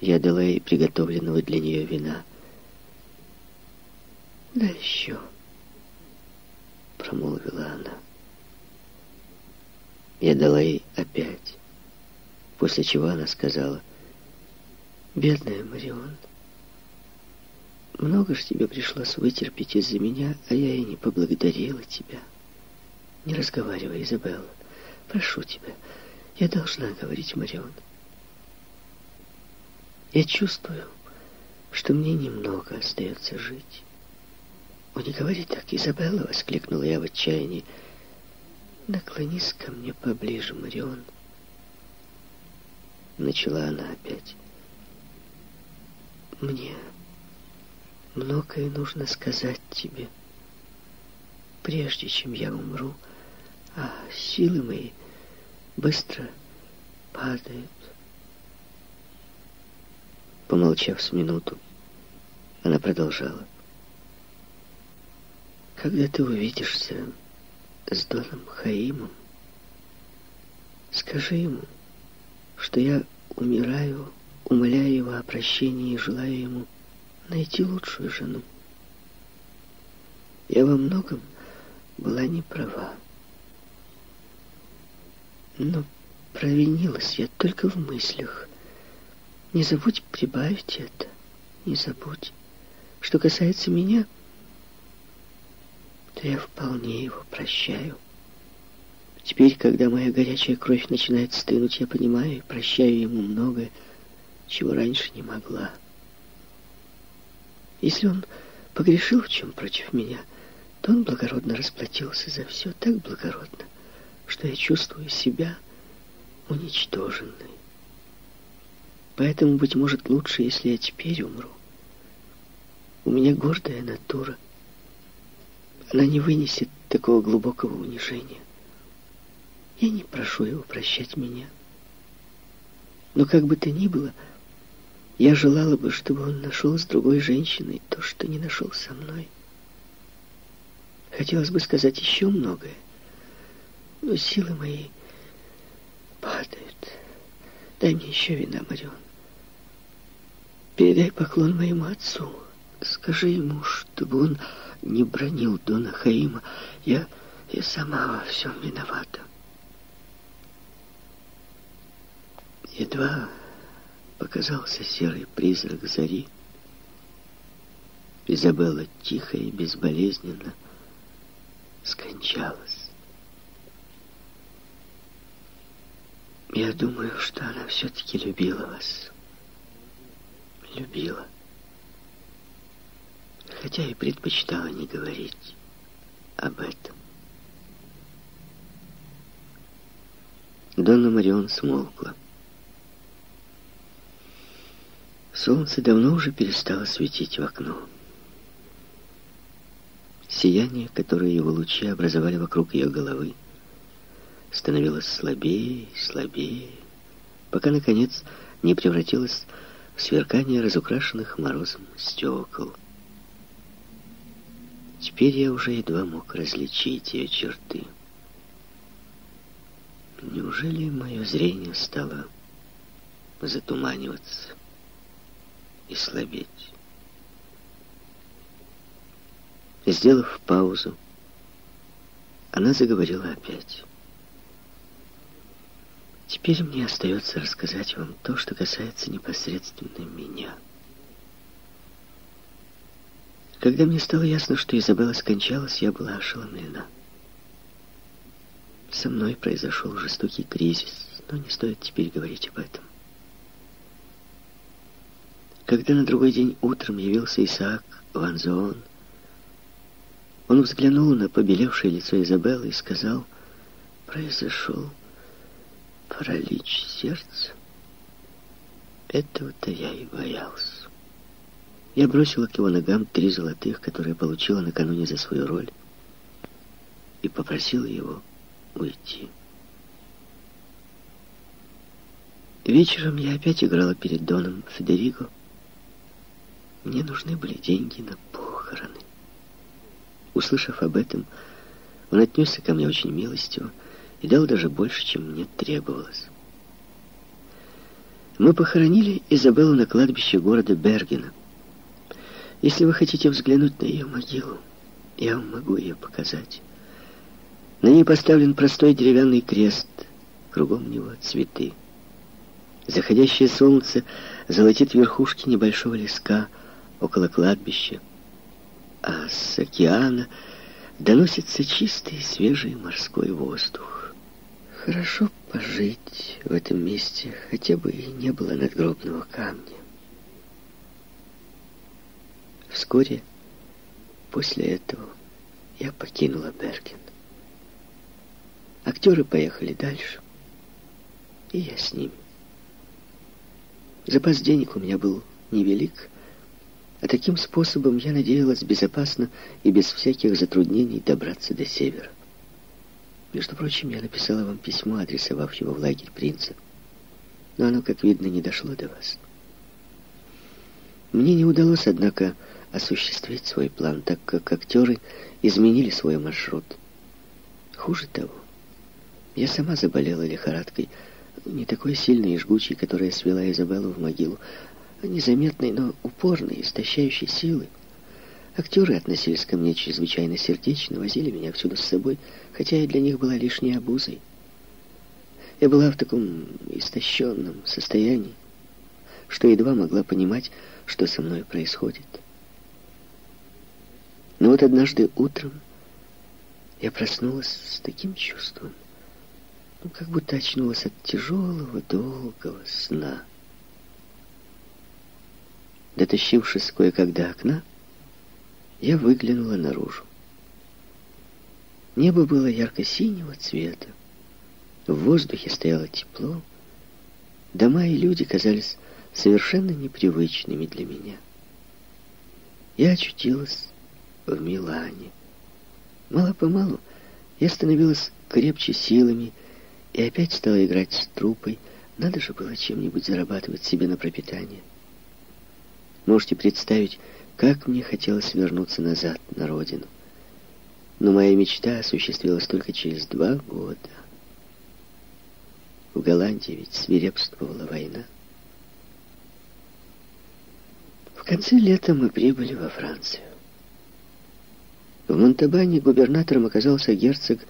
Я дала ей приготовленного для нее вина. «Да еще», — промолвила она. Я дала ей опять, после чего она сказала, «Бедная Марион, много ж тебе пришлось вытерпеть из-за меня, а я и не поблагодарила тебя. Не разговаривай, Изабелла, прошу тебя, я должна говорить Марион». Я чувствую, что мне немного остается жить. «О, не говори так, Изабелла!» — воскликнула я в отчаянии. «Наклонись ко мне поближе, Марион!» Начала она опять. «Мне многое нужно сказать тебе, прежде чем я умру, а силы мои быстро падают. Помолчав с минуту, она продолжала. «Когда ты увидишься с Доном Хаимом, скажи ему, что я умираю, умоляя его о прощении и желаю ему найти лучшую жену. Я во многом была не права. Но провинилась я только в мыслях. Не забудь прибавить это. Не забудь. Что касается меня, то я вполне его прощаю. Теперь, когда моя горячая кровь начинает стынуть, я понимаю и прощаю ему многое, чего раньше не могла. Если он погрешил в чем против меня, то он благородно расплатился за все, так благородно, что я чувствую себя уничтоженной. Поэтому, быть может, лучше, если я теперь умру. У меня гордая натура. Она не вынесет такого глубокого унижения. Я не прошу его прощать меня. Но как бы то ни было, я желала бы, чтобы он нашел с другой женщиной то, что не нашел со мной. Хотелось бы сказать еще многое, но силы мои падают. Дай мне еще вина, Марион. Передай поклон моему отцу. Скажи ему, чтобы он не бронил Дона Хаима. Я, я сама во всем виновата. Едва показался серый призрак зари. Изабелла тихо и безболезненно скончалась. Я думаю, что она все-таки любила вас любила. Хотя и предпочитала не говорить об этом. Донна Марион смолкла. Солнце давно уже перестало светить в окно. Сияние, которое его лучи образовали вокруг ее головы, становилось слабее и слабее, пока, наконец, не превратилось сверкание разукрашенных морозом стекол. Теперь я уже едва мог различить ее черты. Неужели мое зрение стало затуманиваться и слабеть? Сделав паузу, она заговорила опять. Теперь мне остается рассказать вам то, что касается непосредственно меня. Когда мне стало ясно, что Изабелла скончалась, я была ошеломлена. Со мной произошел жестокий кризис, но не стоит теперь говорить об этом. Когда на другой день утром явился Исаак Ванзон, он взглянул на побелевшее лицо Изабеллы и сказал, «Произошел паралич сердца. Этого-то я и боялся. Я бросила к его ногам три золотых, которые получила накануне за свою роль, и попросила его уйти. Вечером я опять играла перед Доном Федериго. Мне нужны были деньги на похороны. Услышав об этом, он отнесся ко мне очень милостиво, и дал даже больше, чем мне требовалось. Мы похоронили Изабеллу на кладбище города Бергена. Если вы хотите взглянуть на ее могилу, я вам могу ее показать. На ней поставлен простой деревянный крест, кругом него цветы. Заходящее солнце золотит верхушки небольшого леска около кладбища, а с океана доносится чистый свежий морской воздух. Хорошо пожить в этом месте, хотя бы и не было надгробного камня. Вскоре после этого я покинула Берген. Актеры поехали дальше, и я с ними. Запас денег у меня был невелик, а таким способом я надеялась безопасно и без всяких затруднений добраться до севера. Между прочим, я написала вам письмо, адресовав его в лагерь принца. Но оно, как видно, не дошло до вас. Мне не удалось, однако, осуществить свой план, так как актеры изменили свой маршрут. Хуже того, я сама заболела лихорадкой, не такой сильной и жгучей, которая свела Изабеллу в могилу, а незаметной, но упорной, истощающей силы. Актеры относились ко мне чрезвычайно сердечно, возили меня всюду с собой, хотя я для них была лишней обузой. Я была в таком истощенном состоянии, что едва могла понимать, что со мной происходит. Но вот однажды утром я проснулась с таким чувством, ну, как будто очнулась от тяжелого, долгого сна. Дотащившись кое-как до окна, я выглянула наружу. Небо было ярко-синего цвета. В воздухе стояло тепло. Дома и люди казались совершенно непривычными для меня. Я очутилась в Милане. Мало-помалу я становилась крепче силами и опять стала играть с трупой. Надо же было чем-нибудь зарабатывать себе на пропитание. Можете представить, как мне хотелось вернуться назад, на родину. Но моя мечта осуществилась только через два года. В Голландии ведь свирепствовала война. В конце лета мы прибыли во Францию. В Монтабане губернатором оказался герцог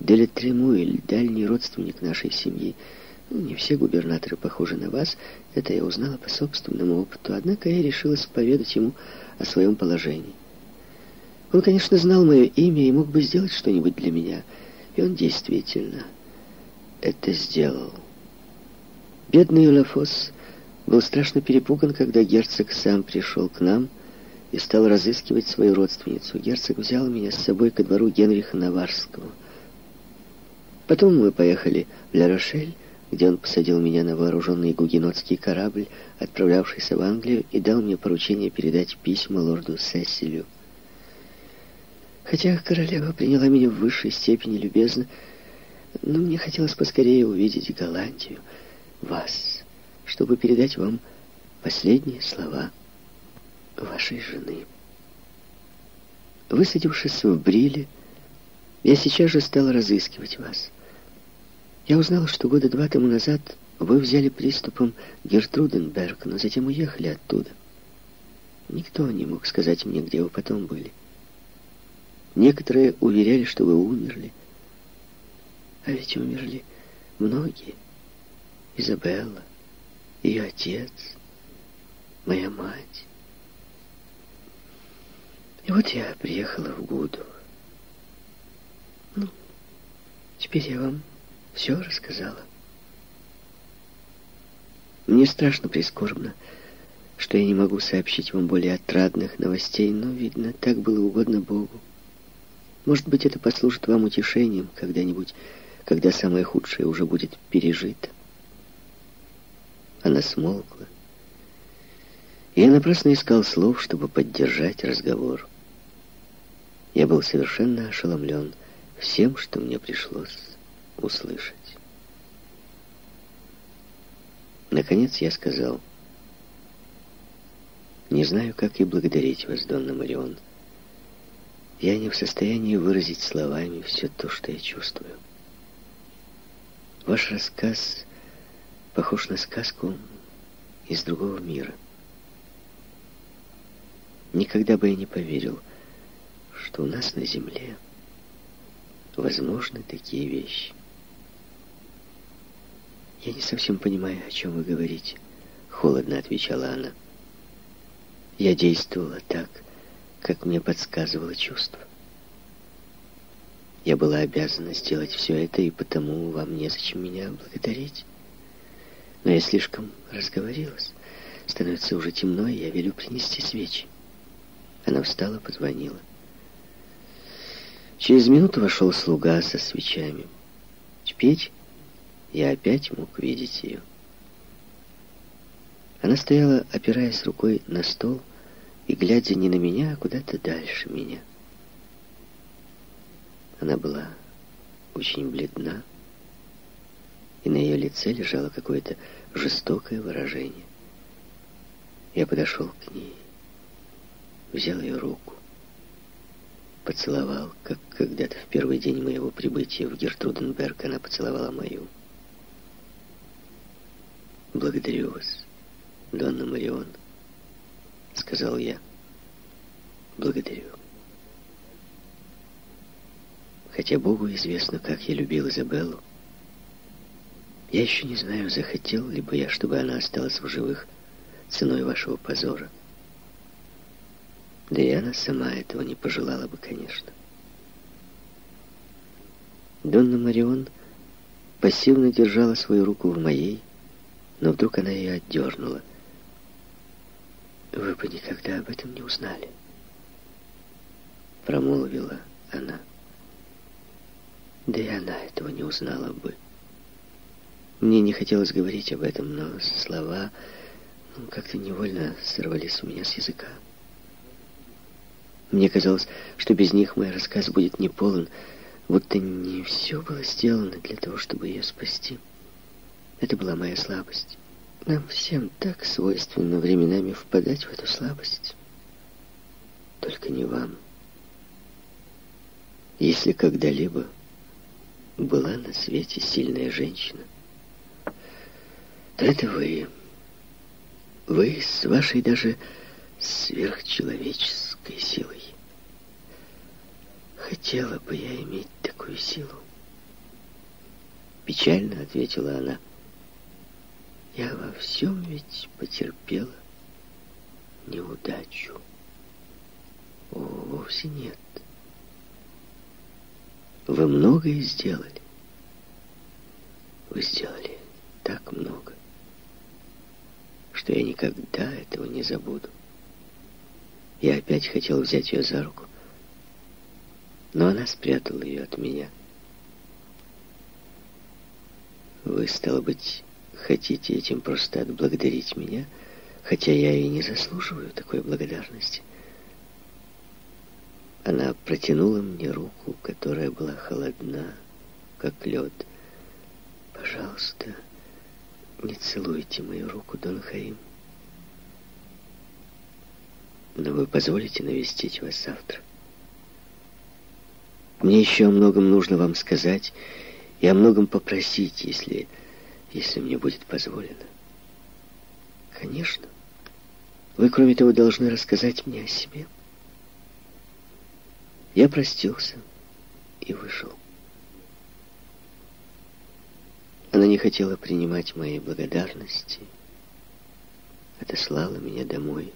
Делетремуэль, дальний родственник нашей семьи. Не все губернаторы похожи на вас, это я узнала по собственному опыту, однако я решилась поведать ему о своем положении. Он, конечно, знал мое имя и мог бы сделать что-нибудь для меня, и он действительно это сделал. Бедный Лафос был страшно перепуган, когда герцог сам пришел к нам и стал разыскивать свою родственницу. Герцог взял меня с собой ко двору Генриха Наварского. Потом мы поехали в Ля-Рошель, где он посадил меня на вооруженный гугенотский корабль, отправлявшийся в Англию, и дал мне поручение передать письма лорду Сесилю. Хотя королева приняла меня в высшей степени любезно, но мне хотелось поскорее увидеть Голландию, вас, чтобы передать вам последние слова вашей жены. Высадившись в Бриле, я сейчас же стала разыскивать вас. Я узнала, что года два тому назад вы взяли приступом Гертруденберг, но затем уехали оттуда. Никто не мог сказать мне, где вы потом были. Некоторые уверяли, что вы умерли. А ведь умерли многие. Изабелла, ее отец, моя мать. И вот я приехала в Гуду. Ну, теперь я вам все рассказала. Мне страшно прискорбно, что я не могу сообщить вам более отрадных новостей, но, видно, так было угодно Богу. Может быть, это послужит вам утешением когда-нибудь, когда самое худшее уже будет пережито. Она смолкла. Я напрасно искал слов, чтобы поддержать разговор. Я был совершенно ошеломлен всем, что мне пришлось услышать. Наконец я сказал, «Не знаю, как и благодарить вас, Донна Марион. Я не в состоянии выразить словами все то, что я чувствую. Ваш рассказ похож на сказку из другого мира. Никогда бы я не поверил, что у нас на земле возможны такие вещи. «Я не совсем понимаю, о чем вы говорите», — холодно отвечала она. «Я действовала так, как мне подсказывало чувство. Я была обязана сделать все это, и потому вам незачем меня благодарить. Но я слишком разговорилась. Становится уже темно, и я велю принести свечи». Она встала, позвонила. Через минуту вошел слуга со свечами. Теперь я опять мог видеть ее. Она стояла, опираясь рукой на стол и глядя не на меня, а куда-то дальше меня. Она была очень бледна, и на ее лице лежало какое-то жестокое выражение. Я подошел к ней, взял ее руку, поцеловал, как когда-то в первый день моего прибытия в Гертруденберг она поцеловала мою. «Благодарю вас, Донна Марион», — сказал я. «Благодарю». Хотя Богу известно, как я любил Изабеллу, я еще не знаю, захотел ли бы я, чтобы она осталась в живых ценой вашего позора. Да и она сама этого не пожелала бы, конечно. Донна Марион пассивно держала свою руку в моей, но вдруг она ее отдернула. «Вы бы никогда об этом не узнали», — промолвила она. Да и она этого не узнала бы. Мне не хотелось говорить об этом, но слова ну, как-то невольно сорвались у меня с языка. Мне казалось, что без них мой рассказ будет неполн, будто не все было сделано для того, чтобы ее спасти. Это была моя слабость. Нам всем так свойственно временами впадать в эту слабость. Только не вам. Если когда-либо была на свете сильная женщина, то это вы. Вы с вашей даже сверхчеловеческой силой. Хотела бы я иметь такую силу. Печально ответила она. Я во всем ведь потерпела неудачу. О, вовсе нет. Вы многое сделали. Вы сделали так много, что я никогда этого не забуду. Я опять хотел взять ее за руку, но она спрятала ее от меня. Вы, стало быть, хотите этим просто отблагодарить меня, хотя я и не заслуживаю такой благодарности. Она протянула мне руку, которая была холодна, как лед. Пожалуйста, не целуйте мою руку, Дон Хаим. Но вы позволите навестить вас завтра? Мне еще о многом нужно вам сказать и о многом попросить, если если мне будет позволено. Конечно. Вы, кроме того, должны рассказать мне о себе. Я простился и вышел. Она не хотела принимать моей благодарности, отослала меня домой,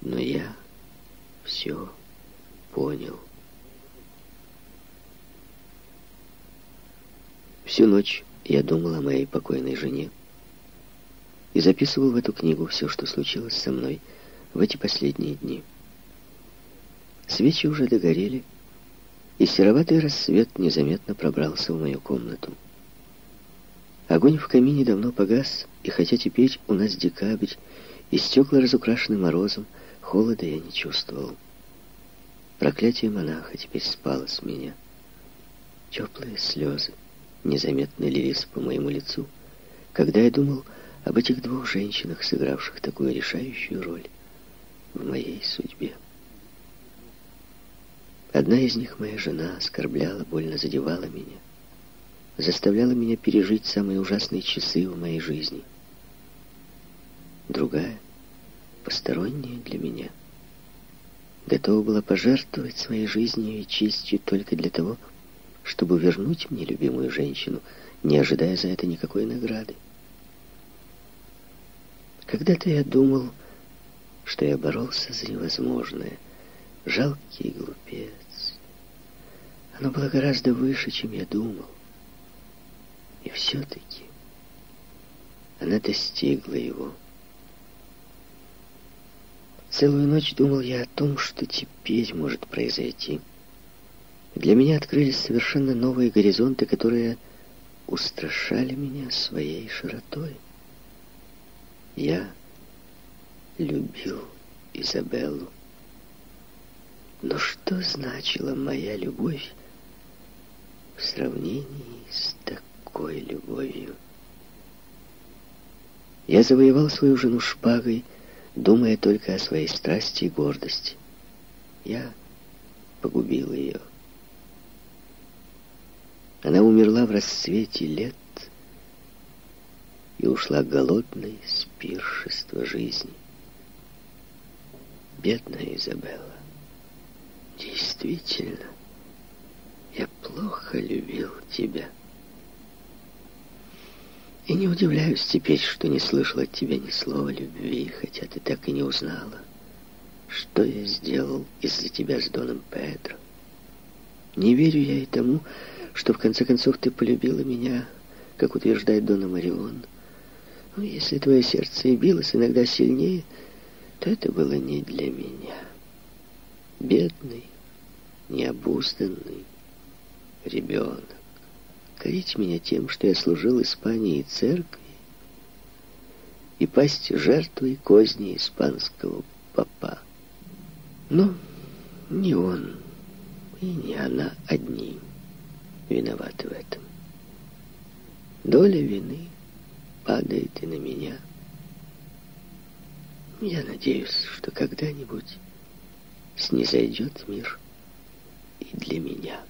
но я все понял. Всю ночь я думал о моей покойной жене и записывал в эту книгу все, что случилось со мной в эти последние дни. Свечи уже догорели, и сероватый рассвет незаметно пробрался в мою комнату. Огонь в камине давно погас, и хотя теперь у нас декабрь, и стекла разукрашены морозом, холода я не чувствовал. Проклятие монаха теперь спало с меня. Теплые слезы незаметно лились по моему лицу, когда я думал об этих двух женщинах, сыгравших такую решающую роль в моей судьбе. Одна из них, моя жена, оскорбляла, больно задевала меня, заставляла меня пережить самые ужасные часы в моей жизни. другая, посторонняя для меня, готова была пожертвовать своей жизнью и честью только для того, чтобы вернуть мне любимую женщину, не ожидая за это никакой награды. Когда-то я думал, что я боролся за невозможное. Жалкий глупец. Оно было гораздо выше, чем я думал. И все-таки она достигла его. Целую ночь думал я о том, что теперь может произойти. Для меня открылись совершенно новые горизонты, которые устрашали меня своей широтой. Я любил Изабеллу. Но что значила моя любовь в сравнении с такой любовью? Я завоевал свою жену шпагой, думая только о своей страсти и гордости. Я погубил ее. Она умерла в расцвете лет и ушла голодной с пиршества жизни. Бедная Изабелла. Действительно, я плохо любил тебя. И не удивляюсь теперь, что не слышал от тебя ни слова любви, хотя ты так и не узнала, что я сделал из-за тебя с Доном Педро. Не верю я и тому, что в конце концов ты полюбила меня, как утверждает Дона Марион. Ну, если твое сердце и билось иногда сильнее, то это было не для меня. Бедный, необузданный ребенок. Корить меня тем, что я служил Испании и церкви, и пасть жертвой козни испанского папа. Но не он и не она одни виноваты в этом. Доля вины падает и на меня. Я надеюсь, что когда-нибудь снизойдет мир и для меня.